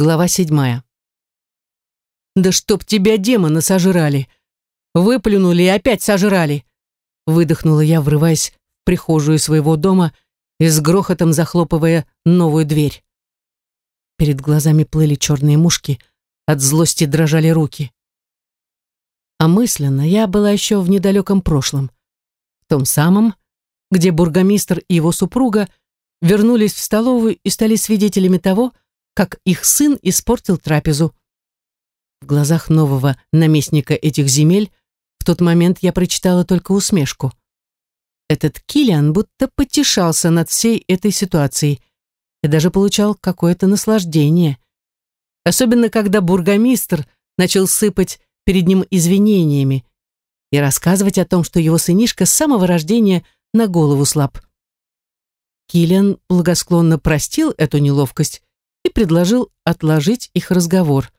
Глава седьмая. «Да чтоб тебя демоны сожрали! Выплюнули и опять сожрали!» Выдохнула я, врываясь в прихожую своего дома и с грохотом захлопывая новую дверь. Перед глазами плыли черные мушки, от злости дрожали руки. А мысленно я была еще в недалеком прошлом, в том самом, где бургомистр и его супруга вернулись в столовую и стали свидетелями того, что как их сын испортил трапезу. В глазах нового наместника этих земель в тот момент я прочитала только усмешку. Этот Килиан будто потешался над всей этой ситуацией и даже получал какое-то наслаждение. Особенно, когда бургомистр начал сыпать перед ним извинениями и рассказывать о том, что его сынишка с самого рождения на голову слаб. Килиан благосклонно простил эту неловкость, предложил отложить их разговор.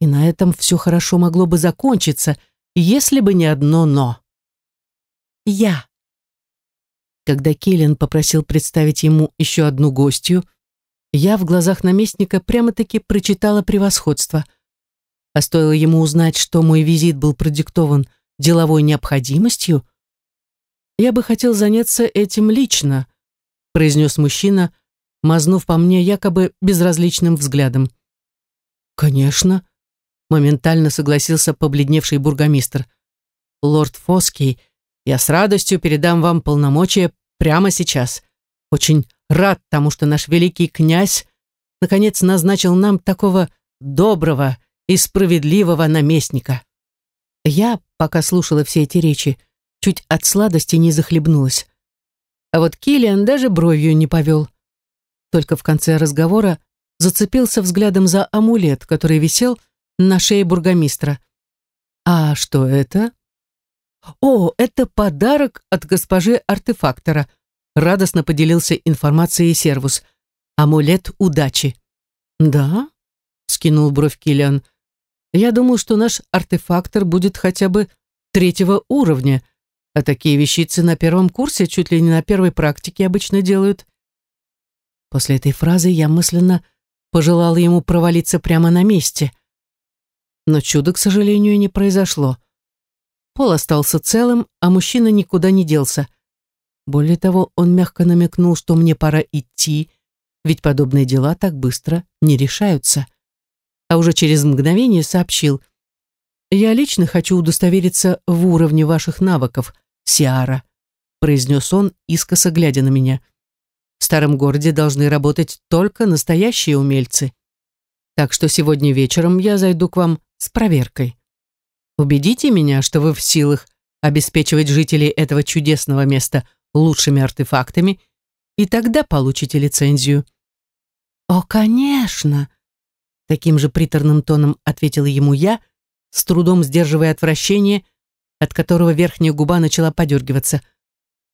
И на этом все хорошо могло бы закончиться, если бы не одно «но». «Я». Когда Келлен попросил представить ему еще одну гостью, я в глазах наместника прямо-таки прочитала превосходство. А стоило ему узнать, что мой визит был продиктован деловой необходимостью, я бы хотел заняться этим лично, произнес мужчина, мазнув по мне якобы безразличным взглядом. «Конечно», — моментально согласился побледневший бургомистр. «Лорд Фоский, я с радостью передам вам полномочия прямо сейчас. Очень рад тому, что наш великий князь наконец назначил нам такого доброго и справедливого наместника». Я, пока слушала все эти речи, чуть от сладости не захлебнулась. А вот Киллиан даже бровью не повел. Только в конце разговора зацепился взглядом за амулет, который висел на шее бургомистра. «А что это?» «О, это подарок от госпожи артефактора», радостно поделился информацией сервус. «Амулет удачи». «Да?» — скинул бровь Киллиан. «Я думал, что наш артефактор будет хотя бы третьего уровня, а такие вещицы на первом курсе чуть ли не на первой практике обычно делают. После этой фразы я мысленно пожелала ему провалиться прямо на месте. Но чудо, к сожалению, не произошло. Пол остался целым, а мужчина никуда не делся. Более того, он мягко намекнул, что мне пора идти, ведь подобные дела так быстро не решаются. А уже через мгновение сообщил. «Я лично хочу удостовериться в уровне ваших навыков, Сиара», произнес он, искоса глядя на меня. В старом городе должны работать только настоящие умельцы. Так что сегодня вечером я зайду к вам с проверкой. Убедите меня, что вы в силах обеспечивать жителей этого чудесного места лучшими артефактами, и тогда получите лицензию». «О, конечно!» Таким же приторным тоном ответила ему я, с трудом сдерживая отвращение, от которого верхняя губа начала подергиваться –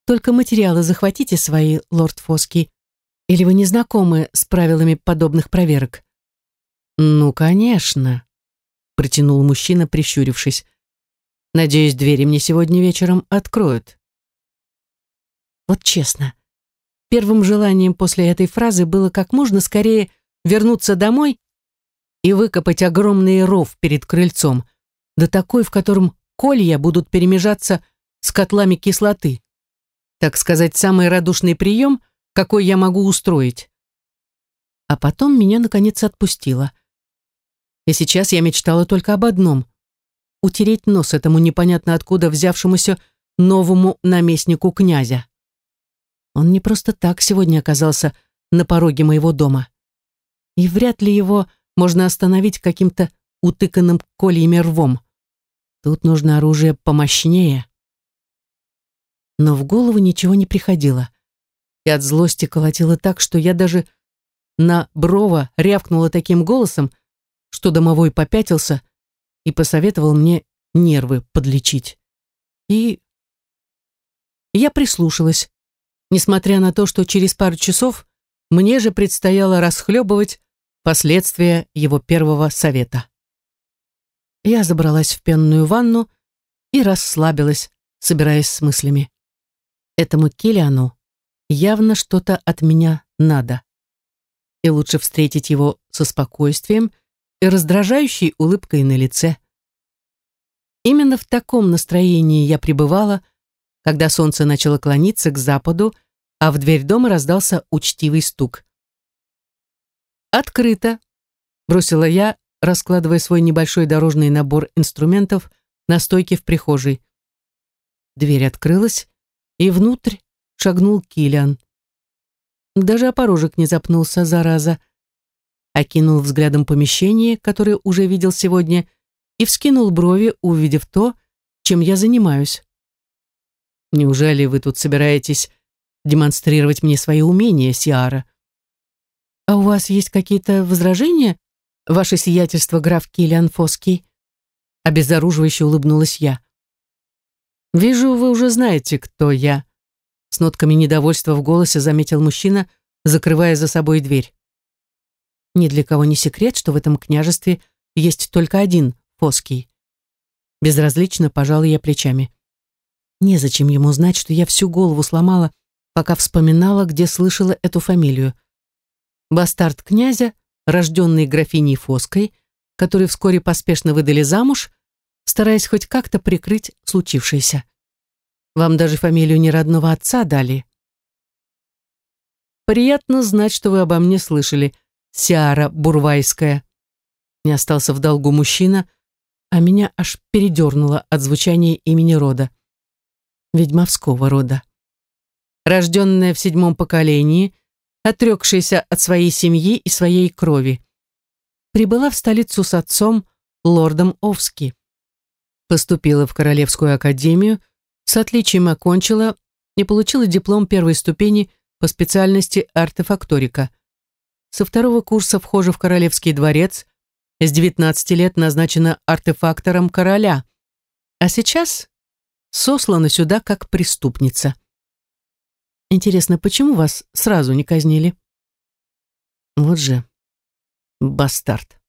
только материалы захватите свои, лорд Фоски. Или вы не знакомы с правилами подобных проверок? Ну, конечно, протянул мужчина, прищурившись. Надеюсь, двери мне сегодня вечером откроют. Вот честно, первым желанием после этой фразы было как можно скорее вернуться домой и выкопать огромный ров перед крыльцом, да такой, в котором колья будут перемежаться с котлами кислоты так сказать, самый радушный прием, какой я могу устроить. А потом меня, наконец, отпустило. И сейчас я мечтала только об одном — утереть нос этому непонятно откуда взявшемуся новому наместнику князя. Он не просто так сегодня оказался на пороге моего дома. И вряд ли его можно остановить каким-то утыканным кольями рвом. Тут нужно оружие помощнее но в голову ничего не приходило. И от злости колотило так, что я даже на брова рявкнула таким голосом, что домовой попятился и посоветовал мне нервы подлечить. И я прислушалась, несмотря на то, что через пару часов мне же предстояло расхлебывать последствия его первого совета. Я забралась в пенную ванну и расслабилась, собираясь с мыслями. Этому Килиану явно что-то от меня надо. И лучше встретить его со спокойствием и раздражающей улыбкой на лице. Именно в таком настроении я пребывала, когда солнце начало клониться к западу, а в дверь дома раздался учтивый стук. «Открыто!» — бросила я, раскладывая свой небольшой дорожный набор инструментов на стойке в прихожей. Дверь открылась, и внутрь шагнул Килиан. Даже опорожек не запнулся, зараза. Окинул взглядом помещение, которое уже видел сегодня, и вскинул брови, увидев то, чем я занимаюсь. «Неужели вы тут собираетесь демонстрировать мне свои умения, Сиара?» «А у вас есть какие-то возражения, ваше сиятельство, граф Килиан Фоский?» Обезоруживающе улыбнулась я. «Вижу, вы уже знаете, кто я», — с нотками недовольства в голосе заметил мужчина, закрывая за собой дверь. Ни для кого не секрет, что в этом княжестве есть только один Фоский. Безразлично пожал я плечами. Незачем ему знать, что я всю голову сломала, пока вспоминала, где слышала эту фамилию. Бастард князя, рожденный графиней Фоской, который вскоре поспешно выдали замуж, стараясь хоть как-то прикрыть случившееся. Вам даже фамилию неродного отца дали. Приятно знать, что вы обо мне слышали, Сиара Бурвайская. Не остался в долгу мужчина, а меня аж передернуло от звучания имени рода. Ведьмовского рода. Рожденная в седьмом поколении, отрекшаяся от своей семьи и своей крови. Прибыла в столицу с отцом, лордом Овски. Поступила в Королевскую академию, с отличием окончила и получила диплом первой ступени по специальности артефакторика. Со второго курса вхожа в Королевский дворец, с 19 лет назначена артефактором короля, а сейчас сослана сюда как преступница. Интересно, почему вас сразу не казнили? Вот же бастард.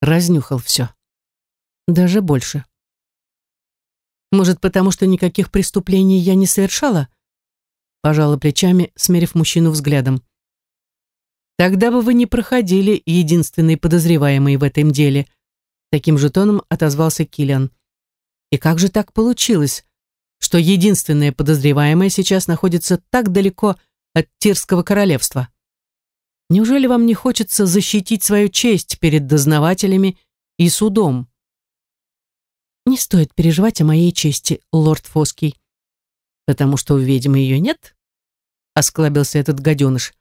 Разнюхал все. Даже больше. Может, потому что никаких преступлений я не совершала? Пожала плечами, смерив мужчину взглядом. Тогда бы вы не проходили единственный подозреваемый в этом деле. Таким же тоном отозвался Киллиан. И как же так получилось, что единственная подозреваемая сейчас находится так далеко от Тирского королевства? Неужели вам не хочется защитить свою честь перед дознавателями и судом? Не стоит переживать о моей чести, лорд Фоский. Потому что у ведьмы ее нет? Осклабился этот гаденыш.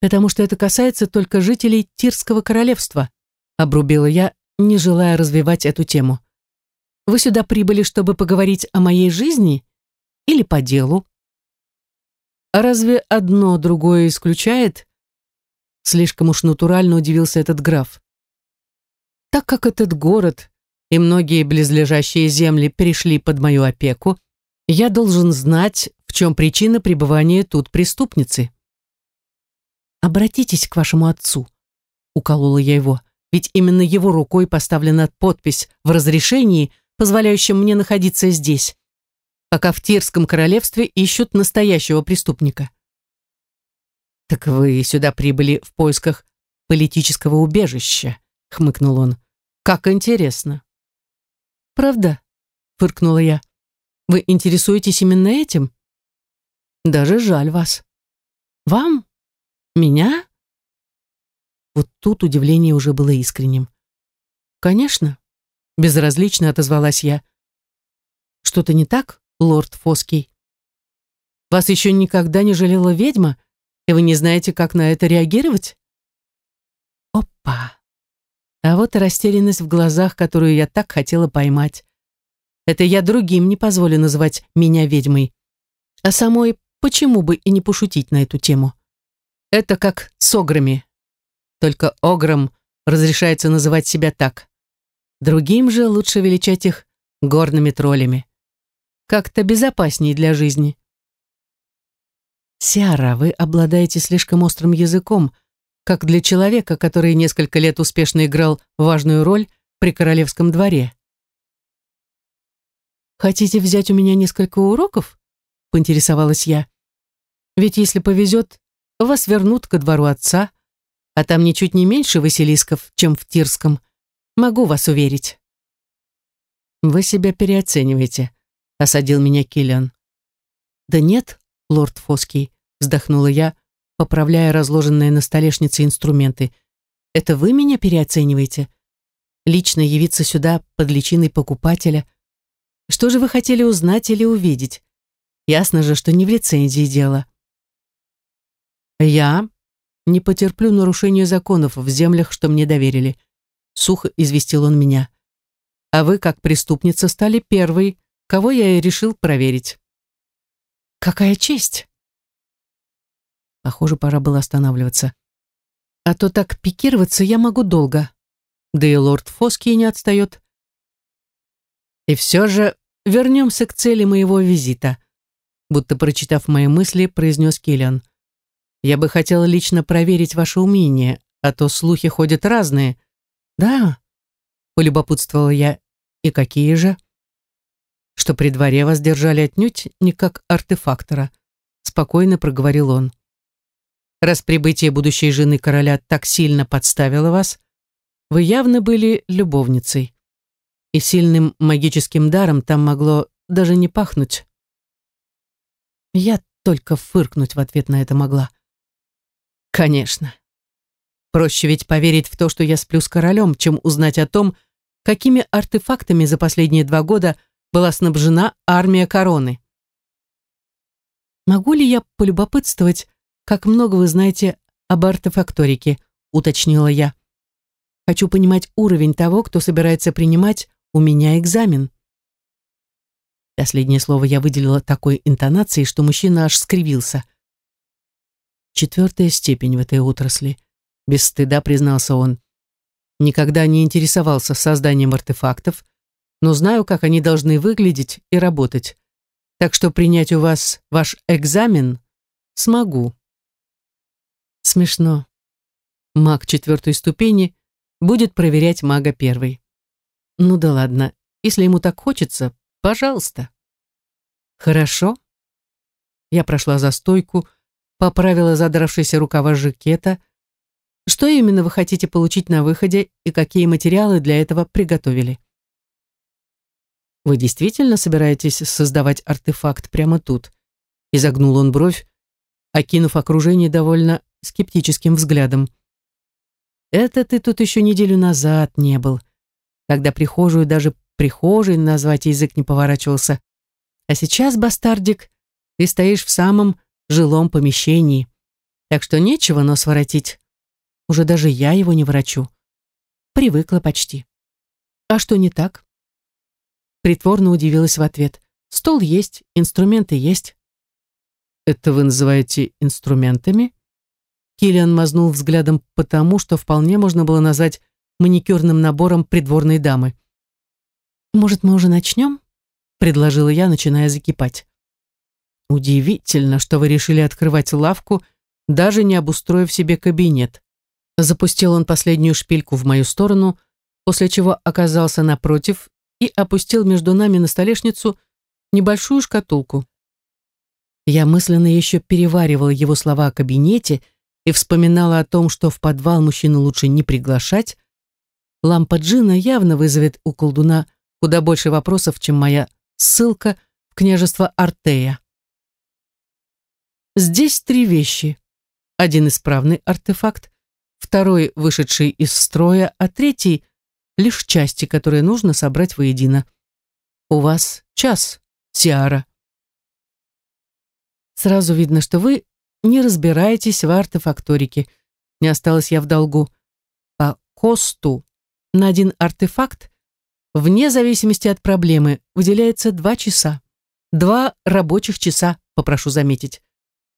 Потому что это касается только жителей Тирского королевства, обрубила я, не желая развивать эту тему. Вы сюда прибыли, чтобы поговорить о моей жизни или по делу? А разве одно другое исключает? Слишком уж натурально удивился этот граф. Так как этот город и многие близлежащие земли перешли под мою опеку, я должен знать, в чем причина пребывания тут преступницы. «Обратитесь к вашему отцу», — уколола я его, «ведь именно его рукой поставлена подпись в разрешении, позволяющем мне находиться здесь, пока в Тирском королевстве ищут настоящего преступника». «Так вы сюда прибыли в поисках политического убежища», — хмыкнул он. «Как интересно». «Правда?» — фыркнула я. «Вы интересуетесь именно этим?» «Даже жаль вас». «Вам? Меня?» Вот тут удивление уже было искренним. «Конечно», — безразлично отозвалась я. «Что-то не так, лорд Фоский? Вас еще никогда не жалела ведьма, и вы не знаете, как на это реагировать?» «Опа!» А вот и растерянность в глазах, которую я так хотела поймать. Это я другим не позволю называть меня ведьмой. А самой почему бы и не пошутить на эту тему? Это как с ограми. Только огром разрешается называть себя так. Другим же лучше величать их горными троллями. Как-то безопасней для жизни. «Сиара, вы обладаете слишком острым языком», как для человека, который несколько лет успешно играл важную роль при королевском дворе. «Хотите взять у меня несколько уроков?» — поинтересовалась я. «Ведь если повезет, вас вернут ко двору отца, а там ничуть не меньше Василисков, чем в Тирском. Могу вас уверить». «Вы себя переоцениваете», — осадил меня Киллиан. «Да нет, лорд Фоский», — вздохнула я, — поправляя разложенные на столешнице инструменты. «Это вы меня переоцениваете? Лично явиться сюда под личиной покупателя? Что же вы хотели узнать или увидеть? Ясно же, что не в лицензии дело». «Я не потерплю нарушения законов в землях, что мне доверили», — сухо известил он меня. «А вы, как преступница, стали первой, кого я и решил проверить». «Какая честь!» Похоже, пора было останавливаться. А то так пикироваться я могу долго. Да и лорд Фоски не отстает. И все же вернемся к цели моего визита. Будто прочитав мои мысли, произнес Киллиан. Я бы хотел лично проверить ваше умение, а то слухи ходят разные. Да, полюбопутствовала я. И какие же? Что при дворе вас держали отнюдь не как артефактора, спокойно проговорил он раз прибытие будущей жены короля так сильно подставило вас, вы явно были любовницей. И сильным магическим даром там могло даже не пахнуть. Я только фыркнуть в ответ на это могла. Конечно. Проще ведь поверить в то, что я сплю с королем, чем узнать о том, какими артефактами за последние два года была снабжена армия короны. Могу ли я полюбопытствовать, как много вы знаете об артефакторике», — уточнила я. «Хочу понимать уровень того, кто собирается принимать у меня экзамен». Последнее слово я выделила такой интонацией, что мужчина аж скривился. «Четвертая степень в этой отрасли», — без стыда признался он. «Никогда не интересовался созданием артефактов, но знаю, как они должны выглядеть и работать. Так что принять у вас ваш экзамен смогу». Смешно. Маг четвертой ступени будет проверять мага первой. Ну да ладно, если ему так хочется, пожалуйста. Хорошо. Я прошла за стойку, поправила задравшиеся рукава жакета. Что именно вы хотите получить на выходе и какие материалы для этого приготовили? Вы действительно собираетесь создавать артефакт прямо тут? Изогнул он бровь, окинув окружение довольно скептическим взглядом. «Это ты тут еще неделю назад не был, когда прихожую даже прихожей назвать язык не поворачивался. А сейчас, бастардик, ты стоишь в самом жилом помещении, так что нечего нос воротить. Уже даже я его не ворочу. Привыкла почти. А что не так? Притворно удивилась в ответ. Стол есть, инструменты есть. Это вы называете инструментами? Киллиан мазнул взглядом потому, что вполне можно было назвать маникюрным набором придворной дамы. «Может, мы уже начнем?» — предложила я, начиная закипать. «Удивительно, что вы решили открывать лавку, даже не обустроив себе кабинет». Запустил он последнюю шпильку в мою сторону, после чего оказался напротив и опустил между нами на столешницу небольшую шкатулку. Я мысленно еще переваривала его слова о кабинете — и вспоминала о том, что в подвал мужчину лучше не приглашать, лампа Джина явно вызовет у колдуна куда больше вопросов, чем моя ссылка в княжество Артея. Здесь три вещи. Один исправный артефакт, второй вышедший из строя, а третий — лишь части, которые нужно собрать воедино. У вас час, Сиара. Сразу видно, что вы не разбираетесь в артефакторике. Не осталась я в долгу. По КОСТу на один артефакт, вне зависимости от проблемы, выделяется два часа. Два рабочих часа, попрошу заметить.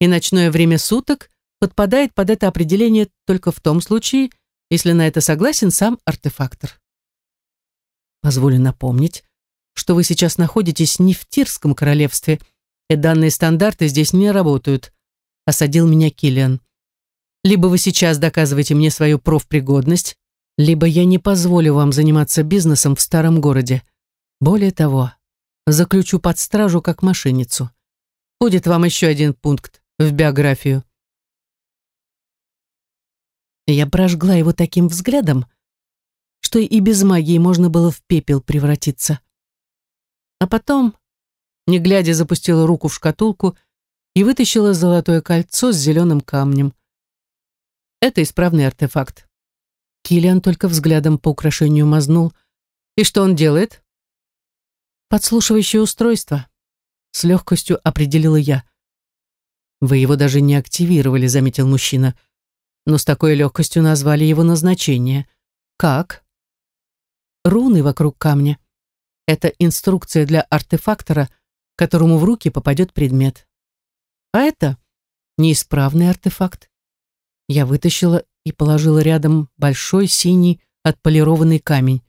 И ночное время суток подпадает под это определение только в том случае, если на это согласен сам артефактор. Позволю напомнить, что вы сейчас находитесь не в Тирском королевстве, и данные стандарты здесь не работают осадил меня Киллиан. «Либо вы сейчас доказываете мне свою профпригодность, либо я не позволю вам заниматься бизнесом в старом городе. Более того, заключу под стражу как мошенницу. Будет вам еще один пункт в биографию». Я прожгла его таким взглядом, что и без магии можно было в пепел превратиться. А потом, не глядя, запустила руку в шкатулку и вытащила золотое кольцо с зеленым камнем. Это исправный артефакт. Килиан только взглядом по украшению мазнул. И что он делает? Подслушивающее устройство. С легкостью определила я. Вы его даже не активировали, заметил мужчина. Но с такой легкостью назвали его назначение. Как? Руны вокруг камня. Это инструкция для артефактора, которому в руки попадет предмет. А это неисправный артефакт. Я вытащила и положила рядом большой синий отполированный камень.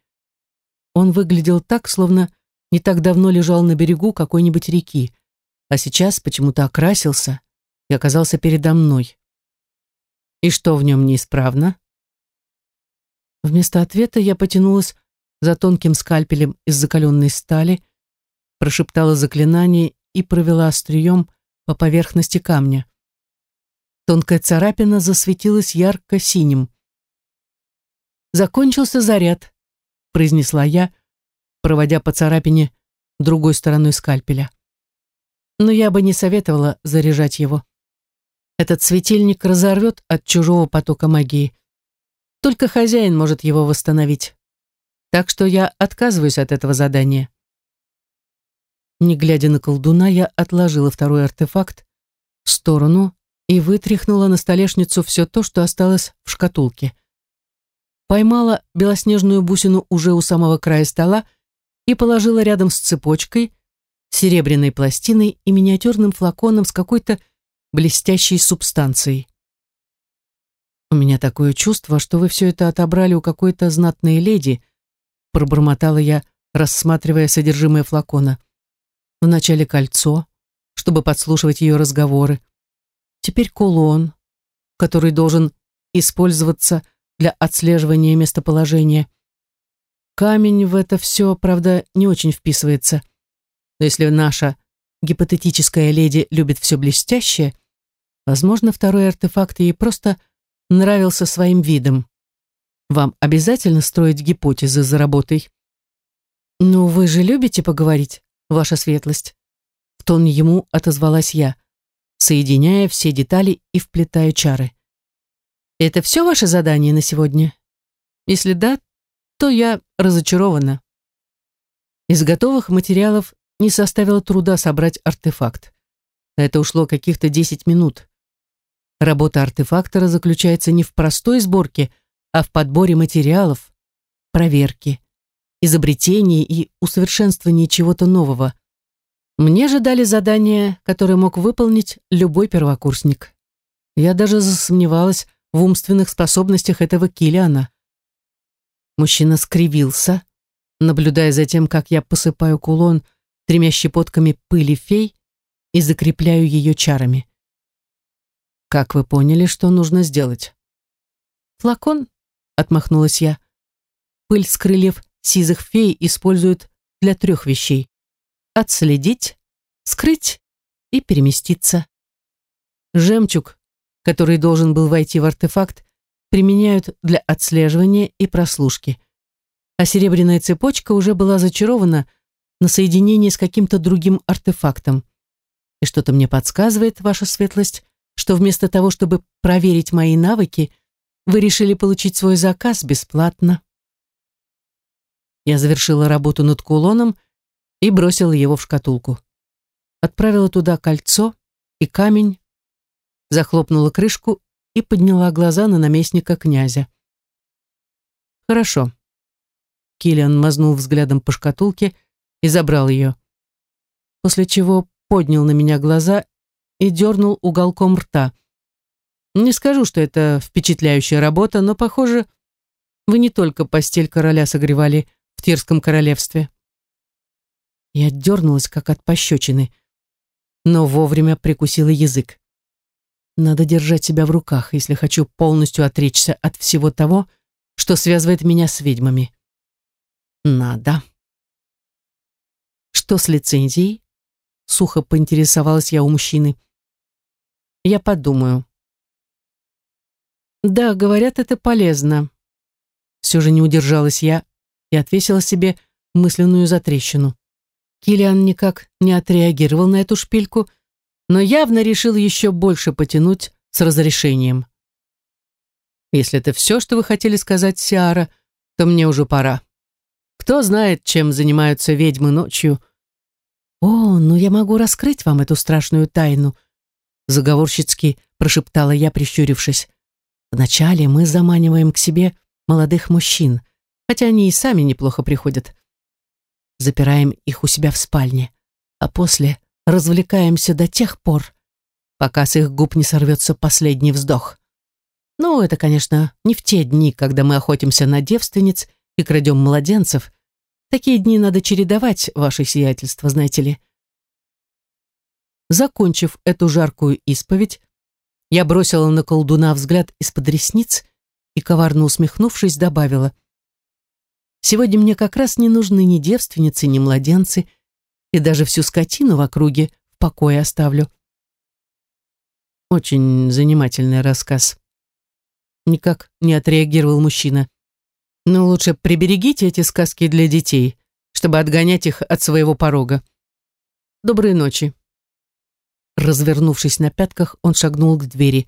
Он выглядел так, словно не так давно лежал на берегу какой-нибудь реки, а сейчас почему-то окрасился и оказался передо мной. И что в нем неисправно? Вместо ответа я потянулась за тонким скальпелем из закаленной стали, прошептала заклинание и провела острием по поверхности камня. Тонкая царапина засветилась ярко-синим. «Закончился заряд», — произнесла я, проводя по царапине другой стороной скальпеля. Но я бы не советовала заряжать его. Этот светильник разорвет от чужого потока магии. Только хозяин может его восстановить. Так что я отказываюсь от этого задания. Не глядя на колдуна, я отложила второй артефакт в сторону и вытряхнула на столешницу все то, что осталось в шкатулке. Поймала белоснежную бусину уже у самого края стола и положила рядом с цепочкой, серебряной пластиной и миниатюрным флаконом с какой-то блестящей субстанцией. «У меня такое чувство, что вы все это отобрали у какой-то знатной леди», пробормотала я, рассматривая содержимое флакона. Вначале кольцо, чтобы подслушивать ее разговоры. Теперь кулон, который должен использоваться для отслеживания местоположения. Камень в это все, правда, не очень вписывается. Но если наша гипотетическая леди любит все блестящее, возможно, второй артефакт ей просто нравился своим видом. Вам обязательно строить гипотезы за работой? «Ну, вы же любите поговорить?» ваша светлость», — в тон ему отозвалась я, соединяя все детали и вплетая чары. «Это все ваше задание на сегодня? Если да, то я разочарована». Из готовых материалов не составило труда собрать артефакт. Это ушло каких-то 10 минут. Работа артефактора заключается не в простой сборке, а в подборе материалов, проверке, изобретении и усовершенствовании чего-то нового. Мне же дали задание, которое мог выполнить любой первокурсник. Я даже засомневалась в умственных способностях этого Килиана. Мужчина скривился, наблюдая за тем, как я посыпаю кулон тремя щепотками пыли фей и закрепляю ее чарами. «Как вы поняли, что нужно сделать?» «Флакон?» — отмахнулась я. Пыль с крыльев сизых фей используют для трех вещей. Отследить, скрыть и переместиться. Жемчуг, который должен был войти в артефакт, применяют для отслеживания и прослушки. А серебряная цепочка уже была зачарована на соединение с каким-то другим артефактом. И что-то мне подсказывает, ваша светлость, что вместо того, чтобы проверить мои навыки, вы решили получить свой заказ бесплатно. Я завершила работу над кулоном и бросила его в шкатулку. Отправила туда кольцо и камень, захлопнула крышку и подняла глаза на наместника князя. «Хорошо». Киллиан мазнул взглядом по шкатулке и забрал ее, после чего поднял на меня глаза и дернул уголком рта. «Не скажу, что это впечатляющая работа, но, похоже, вы не только постель короля согревали, — в Тирском королевстве. Я дернулась, как от пощечины, но вовремя прикусила язык. Надо держать себя в руках, если хочу полностью отречься от всего того, что связывает меня с ведьмами. Надо. Что с лицензией? Сухо поинтересовалась я у мужчины. Я подумаю. Да, говорят, это полезно. Все же не удержалась я и отвесила себе мысленную затрещину. Килиан никак не отреагировал на эту шпильку, но явно решил еще больше потянуть с разрешением. «Если это все, что вы хотели сказать, Сиара, то мне уже пора. Кто знает, чем занимаются ведьмы ночью?» «О, ну я могу раскрыть вам эту страшную тайну», заговорщицки прошептала я, прищурившись. «Вначале мы заманиваем к себе молодых мужчин хотя они и сами неплохо приходят. Запираем их у себя в спальне, а после развлекаемся до тех пор, пока с их губ не сорвется последний вздох. Ну, это, конечно, не в те дни, когда мы охотимся на девственниц и крадем младенцев. Такие дни надо чередовать, ваше сиятельство, знаете ли. Закончив эту жаркую исповедь, я бросила на колдуна взгляд из-под ресниц и, коварно усмехнувшись, добавила — Сегодня мне как раз не нужны ни девственницы, ни младенцы, и даже всю скотину в округе в покое оставлю. Очень занимательный рассказ. Никак не отреагировал мужчина. Но лучше приберегите эти сказки для детей, чтобы отгонять их от своего порога. Доброй ночи. Развернувшись на пятках, он шагнул к двери,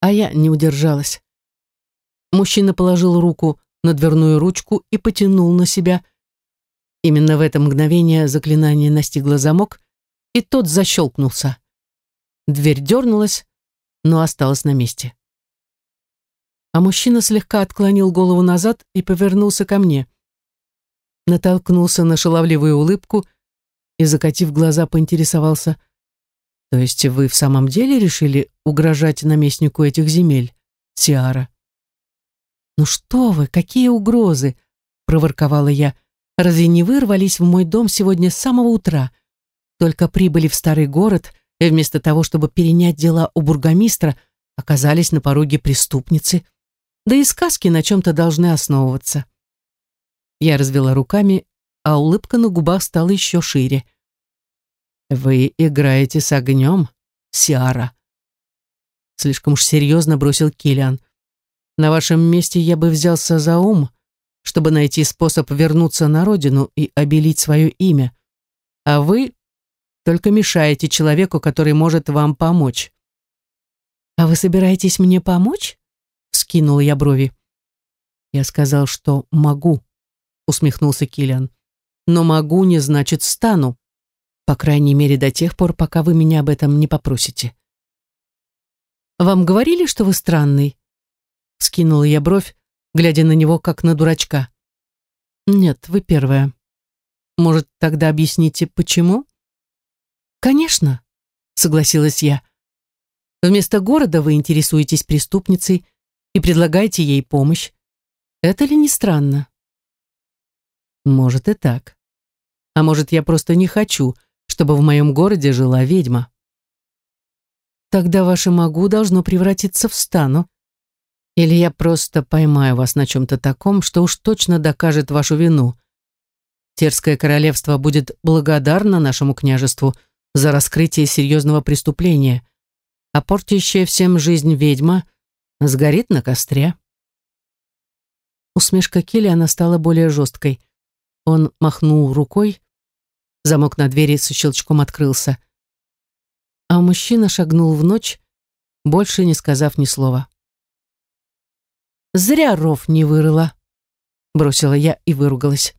а я не удержалась. Мужчина положил руку на дверную ручку и потянул на себя. Именно в это мгновение заклинание настигло замок, и тот защелкнулся. Дверь дернулась, но осталась на месте. А мужчина слегка отклонил голову назад и повернулся ко мне. Натолкнулся на шаловливую улыбку и, закатив глаза, поинтересовался. «То есть вы в самом деле решили угрожать наместнику этих земель, Сиара?» «Ну что вы, какие угрозы!» — проворковала я. «Разве не вырвались в мой дом сегодня с самого утра? Только прибыли в старый город, и вместо того, чтобы перенять дела у бургомистра, оказались на пороге преступницы. Да и сказки на чем-то должны основываться». Я развела руками, а улыбка на губах стала еще шире. «Вы играете с огнем, Сиара?» Слишком уж серьезно бросил Киллиан. На вашем месте я бы взялся за ум, чтобы найти способ вернуться на родину и обелить свое имя. А вы только мешаете человеку, который может вам помочь». «А вы собираетесь мне помочь?» — Скинул я брови. «Я сказал, что могу», — усмехнулся Киллиан. «Но могу не значит стану. По крайней мере, до тех пор, пока вы меня об этом не попросите». «Вам говорили, что вы странный?» Скинула я бровь, глядя на него, как на дурачка. «Нет, вы первая. Может, тогда объясните, почему?» «Конечно», — согласилась я. «Вместо города вы интересуетесь преступницей и предлагаете ей помощь. Это ли не странно?» «Может, и так. А может, я просто не хочу, чтобы в моем городе жила ведьма». «Тогда ваше могу должно превратиться в стану», или я просто поймаю вас на чем-то таком, что уж точно докажет вашу вину. Терское королевство будет благодарно нашему княжеству за раскрытие серьезного преступления, а портящая всем жизнь ведьма сгорит на костре. Усмешка Киллиана стала более жесткой. Он махнул рукой, замок на двери со щелчком открылся, а мужчина шагнул в ночь, больше не сказав ни слова. Зря ров не вырыла. Бросила я и выругалась.